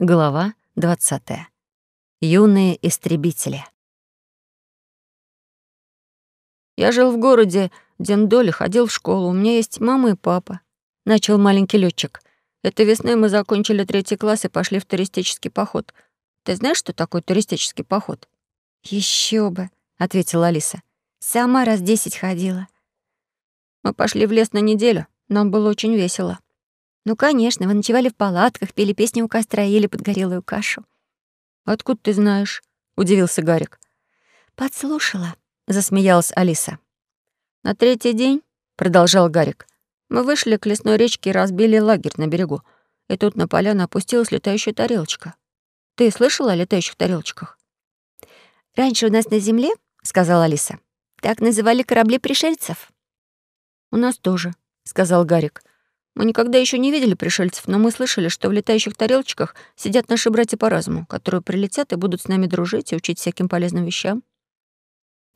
Глава 20. Юные истребители. «Я жил в городе Дендоле, ходил в школу. У меня есть мама и папа», — начал маленький летчик. «Этой весной мы закончили третий класс и пошли в туристический поход. Ты знаешь, что такое туристический поход?» Еще бы», — ответила Алиса. «Сама раз десять ходила». «Мы пошли в лес на неделю. Нам было очень весело». «Ну, конечно, вы ночевали в палатках, пели песни у костра, ели подгорелую кашу». «Откуда ты знаешь?» — удивился Гарик. «Подслушала», — засмеялась Алиса. «На третий день», — продолжал Гарик, — «мы вышли к лесной речке и разбили лагерь на берегу. И тут на поляну опустилась летающая тарелочка. Ты слышала о летающих тарелочках?» «Раньше у нас на земле, — сказала Алиса, — так называли корабли пришельцев». «У нас тоже», — сказал Гарик. Мы никогда еще не видели пришельцев, но мы слышали, что в летающих тарелочках сидят наши братья по разуму, которые прилетят и будут с нами дружить и учить всяким полезным вещам.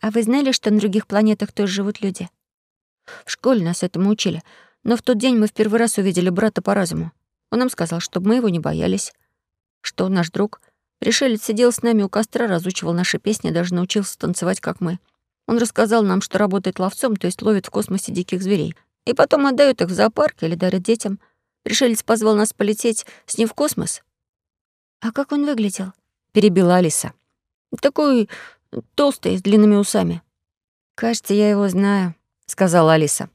А вы знали, что на других планетах тоже живут люди? В школе нас этому учили, но в тот день мы в первый раз увидели брата по разуму. Он нам сказал, чтобы мы его не боялись, что наш друг, пришелец, сидел с нами у костра, разучивал наши песни, даже научился танцевать, как мы. Он рассказал нам, что работает ловцом, то есть ловит в космосе диких зверей — и потом отдают их в зоопарк или дарят детям. Пришелец позвал нас полететь с ним в космос. «А как он выглядел?» — перебила Алиса. «Такой толстый, с длинными усами». «Кажется, я его знаю», — сказала Алиса.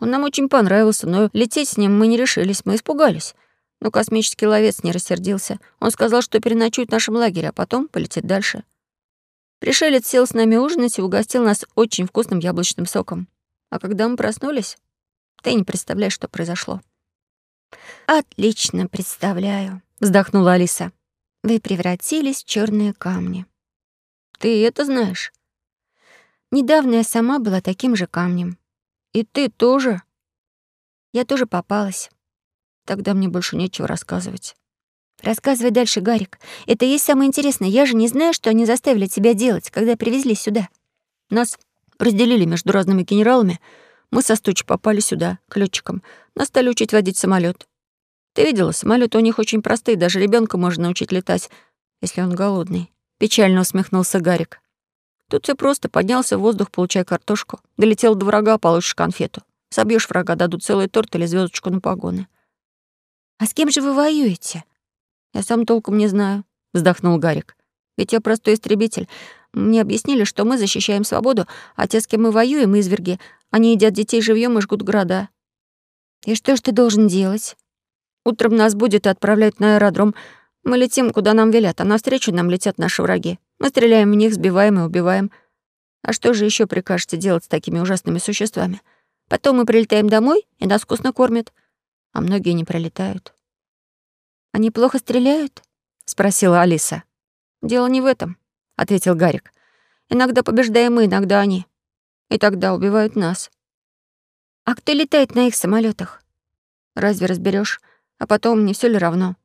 «Он нам очень понравился, но лететь с ним мы не решились, мы испугались. Но космический ловец не рассердился. Он сказал, что переночует в нашем лагере, а потом полетит дальше. Пришелец сел с нами ужинать и угостил нас очень вкусным яблочным соком. А когда мы проснулись, ты не представляешь, что произошло». «Отлично представляю», — вздохнула Алиса. «Вы превратились в черные камни». «Ты это знаешь?» «Недавно я сама была таким же камнем». «И ты тоже?» «Я тоже попалась». «Тогда мне больше нечего рассказывать». «Рассказывай дальше, Гарик. Это и есть самое интересное. Я же не знаю, что они заставили тебя делать, когда привезли сюда». «Нас разделили между разными генералами», мы со Стучи попали сюда, к летчикам. Нас стали учить водить самолет. Ты видела, самолеты у них очень простые, даже ребенка можно научить летать, если он голодный. Печально усмехнулся Гарик. Тут все просто. Поднялся в воздух, получай картошку. Долетел до врага, получишь конфету. Собьешь врага, дадут целый торт или звездочку на погоны. «А с кем же вы воюете?» «Я сам толком не знаю», — вздохнул Гарик. «Ведь я простой истребитель. Мне объяснили, что мы защищаем свободу, а те, с кем мы воюем, изверги, они едят детей живьем и жгут города. И что ж ты должен делать? Утром нас будет и отправлять на аэродром. Мы летим, куда нам велят, а навстречу нам летят наши враги. Мы стреляем в них, сбиваем и убиваем. А что же еще прикажете делать с такими ужасными существами? Потом мы прилетаем домой, и нас вкусно кормят. А многие не прилетают. «Они плохо стреляют?» — спросила Алиса. «Дело не в этом», — ответил Гарик. «Иногда побеждаем мы, иногда они и тогда убивают нас. А кто летает на их самолетах? Разве разберешь? А потом, не все ли равно?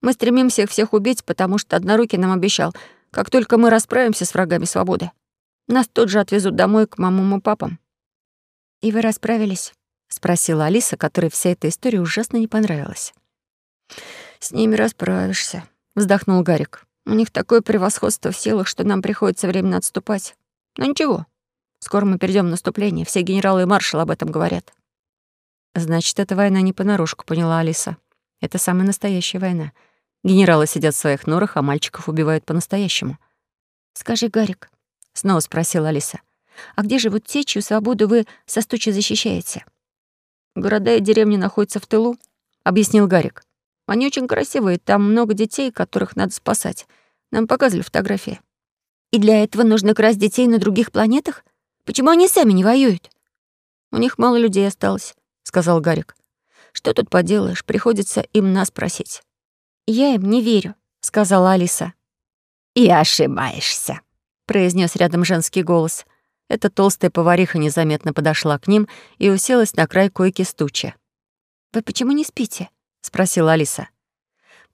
Мы стремимся их всех убить, потому что Однорукий нам обещал, как только мы расправимся с врагами свободы, нас тут же отвезут домой к мамам и папам. «И вы расправились?» — спросила Алиса, которой вся эта история ужасно не понравилась. «С ними расправишься», — вздохнул Гарик. «У них такое превосходство в силах, что нам приходится временно отступать. Но ничего, Скоро мы перейдем в наступление. Все генералы и маршалы об этом говорят». «Значит, эта война не понарошку», — поняла Алиса. «Это самая настоящая война. Генералы сидят в своих норах, а мальчиков убивают по-настоящему». «Скажи, Гарик», — снова спросила Алиса, «а где живут те, чью свободу вы со стучи защищаете?» «Города и деревни находятся в тылу», — объяснил Гарик. «Они очень красивые, там много детей, которых надо спасать. Нам показывали фотографии». «И для этого нужно красть детей на других планетах?» Почему они сами не воюют?» «У них мало людей осталось», — сказал Гарик. «Что тут поделаешь, приходится им нас просить». «Я им не верю», — сказала Алиса. «И ошибаешься», — произнес рядом женский голос. Эта толстая повариха незаметно подошла к ним и уселась на край койки стуча. «Вы почему не спите?» — спросила Алиса.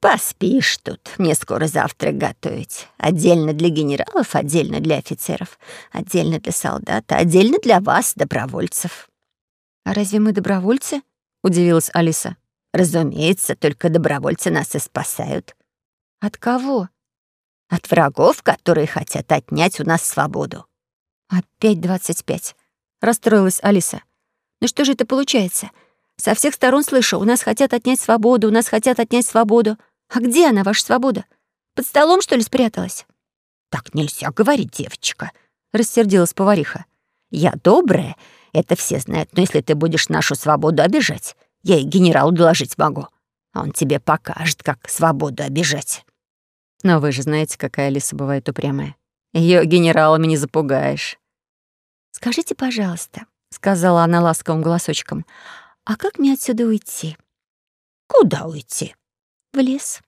Поспишь тут, мне скоро завтрак готовить. Отдельно для генералов, отдельно для офицеров, отдельно для солдат, отдельно для вас, добровольцев». «А разве мы добровольцы?» — удивилась Алиса. «Разумеется, только добровольцы нас и спасают». От кого? От врагов, которые хотят отнять у нас свободу. Опять двадцать пять. Расстроилась Алиса. Ну что же это получается? Со всех сторон слышу, у нас хотят отнять свободу, у нас хотят отнять свободу. А где она, ваша свобода? Под столом, что ли, спряталась? Так нельзя говорить, девочка, рассердилась повариха. Я добрая, это все знают, но если ты будешь нашу свободу обижать, я и генералу доложить могу. Он тебе покажет, как свободу обижать. Но вы же знаете, какая Алиса бывает упрямая. Ее генералами не запугаешь. «Скажите, пожалуйста», — сказала она ласковым голосочком, «а как мне отсюда уйти?» «Куда уйти?» «В лес».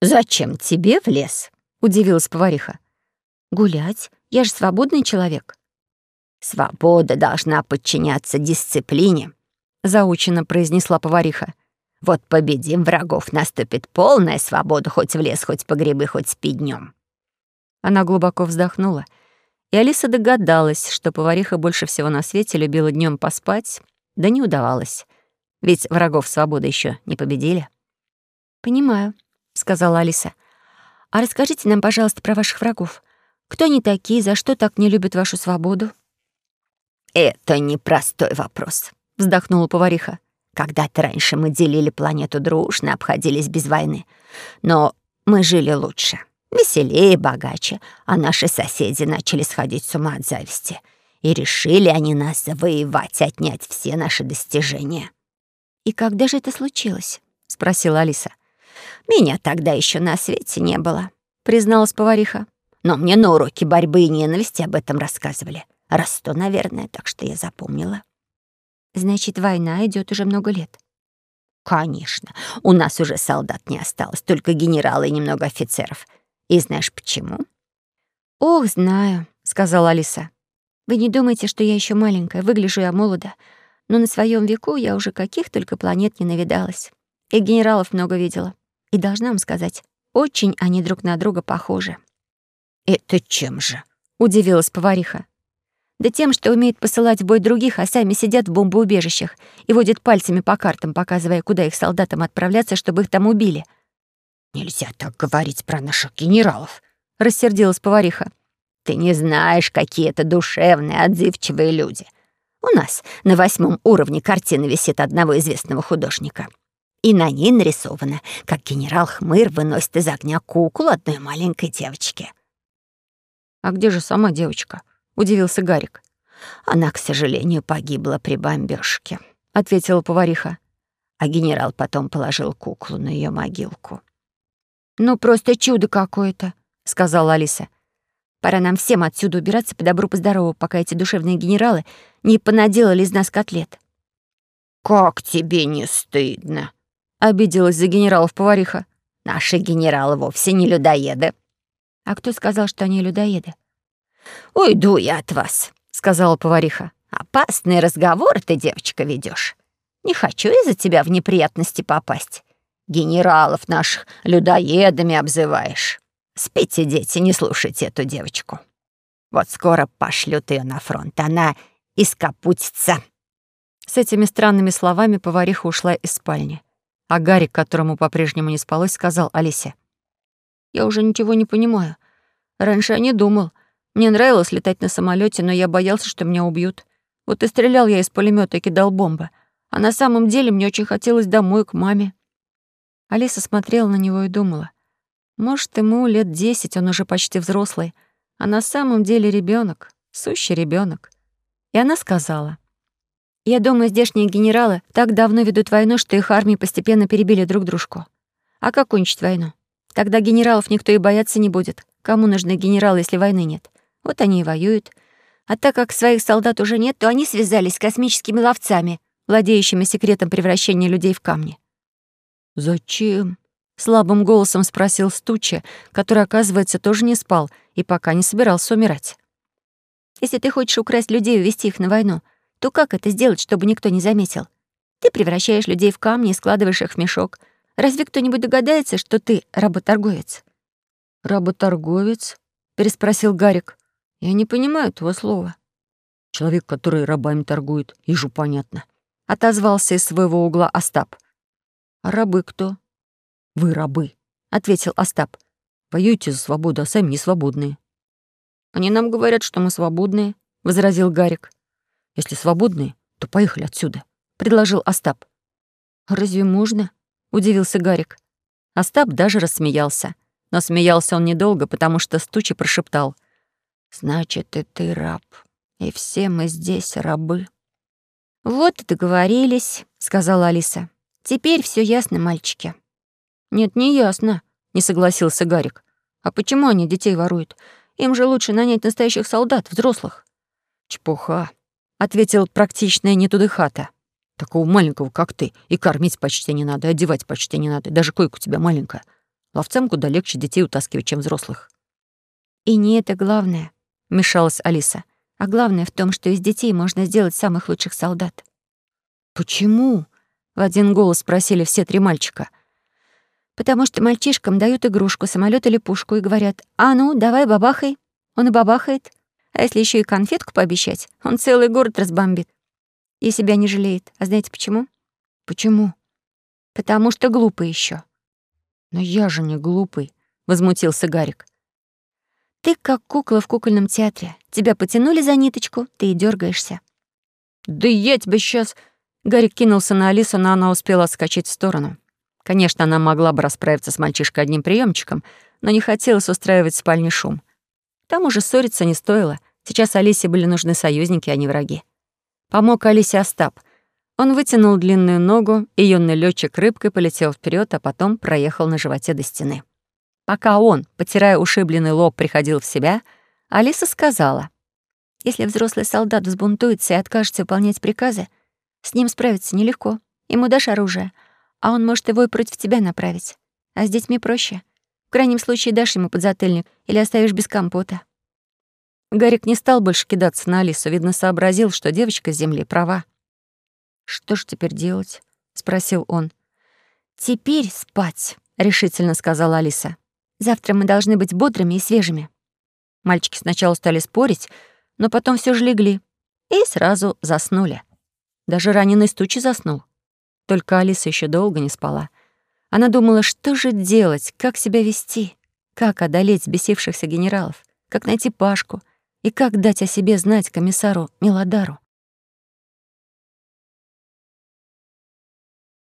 «Зачем тебе в лес?» — удивилась повариха. «Гулять. Я же свободный человек». «Свобода должна подчиняться дисциплине», — заученно произнесла повариха. «Вот победим врагов, наступит полная свобода хоть в лес, хоть по грибы, хоть спи днем. Она глубоко вздохнула, и Алиса догадалась, что повариха больше всего на свете любила днем поспать, да не удавалось, ведь врагов свободы еще не победили. «Понимаю», — сказала Алиса. «А расскажите нам, пожалуйста, про ваших врагов. Кто они такие, за что так не любят вашу свободу?» «Это непростой вопрос», — вздохнула повариха. «Когда-то раньше мы делили планету дружно, обходились без войны. Но мы жили лучше, веселее, богаче, а наши соседи начали сходить с ума от зависти. И решили они нас завоевать, отнять все наши достижения». «И когда же это случилось?» — спросила Алиса. «Меня тогда еще на свете не было», — призналась повариха. «Но мне на уроке борьбы и ненависти об этом рассказывали. Раз сто, наверное, так что я запомнила. Значит, война идет уже много лет. Конечно. У нас уже солдат не осталось, только генералы и немного офицеров. И знаешь почему? Ох, знаю, сказала Алиса. Вы не думайте, что я еще маленькая, выгляжу я молодо. Но на своем веку я уже каких только планет не навидалась. И генералов много видела. И должна вам сказать, очень они друг на друга похожи. «Это чем же?» — удивилась повариха. Да тем, что умеют посылать в бой других, а сами сидят в бомбоубежищах и водят пальцами по картам, показывая, куда их солдатам отправляться, чтобы их там убили. «Нельзя так говорить про наших генералов», — рассердилась повариха. «Ты не знаешь, какие это душевные, отзывчивые люди. У нас на восьмом уровне картина висит одного известного художника. И на ней нарисовано, как генерал Хмыр выносит из огня куклу одной маленькой девочки». «А где же сама девочка?» — удивился Гарик. «Она, к сожалению, погибла при бомбёжке», — ответила повариха. А генерал потом положил куклу на ее могилку. «Ну, просто чудо какое-то», — сказала Алиса. «Пора нам всем отсюда убираться по добру, по здорову, пока эти душевные генералы не понаделали из нас котлет». «Как тебе не стыдно?» — обиделась за генералов повариха. «Наши генералы вовсе не людоеды». «А кто сказал, что они людоеды?» «Уйду я от вас», — сказала повариха. «Опасный разговор ты, девочка, ведешь. Не хочу из-за тебя в неприятности попасть. Генералов наших людоедами обзываешь. Спите, дети, не слушайте эту девочку. Вот скоро пошлют ее на фронт, она ископутится». С этими странными словами повариха ушла из спальни. А Гарик, которому по-прежнему не спалось, сказал Алисе. «Я уже ничего не понимаю. Раньше я не думал, мне нравилось летать на самолете, но я боялся, что меня убьют. Вот и стрелял я из пулемета и кидал бомбы. А на самом деле мне очень хотелось домой, к маме. Алиса смотрела на него и думала. Может, ему лет десять, он уже почти взрослый, а на самом деле ребенок, сущий ребенок. И она сказала. «Я думаю, здешние генералы так давно ведут войну, что их армии постепенно перебили друг дружку. А как кончить войну? Тогда генералов никто и бояться не будет. Кому нужны генералы, если войны нет? Вот они и воюют. А так как своих солдат уже нет, то они связались с космическими ловцами, владеющими секретом превращения людей в камни. «Зачем?» — слабым голосом спросил Стуча, который, оказывается, тоже не спал и пока не собирался умирать. «Если ты хочешь украсть людей и увести их на войну, то как это сделать, чтобы никто не заметил? Ты превращаешь людей в камни и складываешь их в мешок. Разве кто-нибудь догадается, что ты работорговец?» «Работорговец?» — переспросил Гарик. Я не понимаю этого слова. Человек, который рабами торгует, ежу понятно. Отозвался из своего угла Остап. А рабы кто? Вы рабы, ответил Остап. «Воюйте за свободу, а сами не свободные». «Они нам говорят, что мы свободные», — возразил Гарик. «Если свободные, то поехали отсюда», — предложил Остап. «Разве можно?» — удивился Гарик. Остап даже рассмеялся. Но смеялся он недолго, потому что стучи прошептал. «Значит, и ты раб, и все мы здесь рабы». «Вот и договорились», — сказала Алиса. «Теперь все ясно, мальчики». «Нет, не ясно», — не согласился Гарик. «А почему они детей воруют? Им же лучше нанять настоящих солдат, взрослых». «Чепуха», — ответил практичная нетудыхата. «Такого маленького, как ты, и кормить почти не надо, и одевать почти не надо, даже койка у тебя маленькая. Ловцам куда легче детей утаскивать, чем взрослых». «И не это главное», — вмешалась Алиса. «А главное в том, что из детей можно сделать самых лучших солдат». «Почему?» — в один голос спросили все три мальчика. «Потому что мальчишкам дают игрушку, самолет или пушку и говорят, «А ну, давай бабахай». Он и бабахает. А если еще и конфетку пообещать, он целый город разбомбит. И себя не жалеет. А знаете почему? Почему? Потому что глупый еще. Но я же не глупый, возмутился Гарик. Ты как кукла в кукольном театре. Тебя потянули за ниточку, ты и дергаешься. Да я тебя сейчас... Гарик кинулся на Алису, но она успела отскочить в сторону. Конечно, она могла бы расправиться с мальчишкой одним приемчиком, но не хотелось устраивать в спальне шум. К тому ссориться не стоило. Сейчас Алисе были нужны союзники, а не враги. Помог Алисе Остап. Он вытянул длинную ногу, и юный летчик рыбкой полетел вперед, а потом проехал на животе до стены. Пока он, потирая ушибленный лоб, приходил в себя, Алиса сказала. «Если взрослый солдат взбунтуется и откажется выполнять приказы, с ним справиться нелегко. Ему дашь оружие, а он может его и против тебя направить. А с детьми проще. В крайнем случае дашь ему подзатыльник или оставишь без компота». Гарик не стал больше кидаться на Алису, видно, сообразил, что девочка с земли права. «Что ж теперь делать?» — спросил он. «Теперь спать», — решительно сказала Алиса. «Завтра мы должны быть бодрыми и свежими». Мальчики сначала стали спорить, но потом все же легли и сразу заснули. Даже раненый стучи заснул. Только Алиса еще долго не спала. Она думала, что же делать, как себя вести, как одолеть бесившихся генералов, как найти Пашку — и как дать о себе знать комиссару Милодару?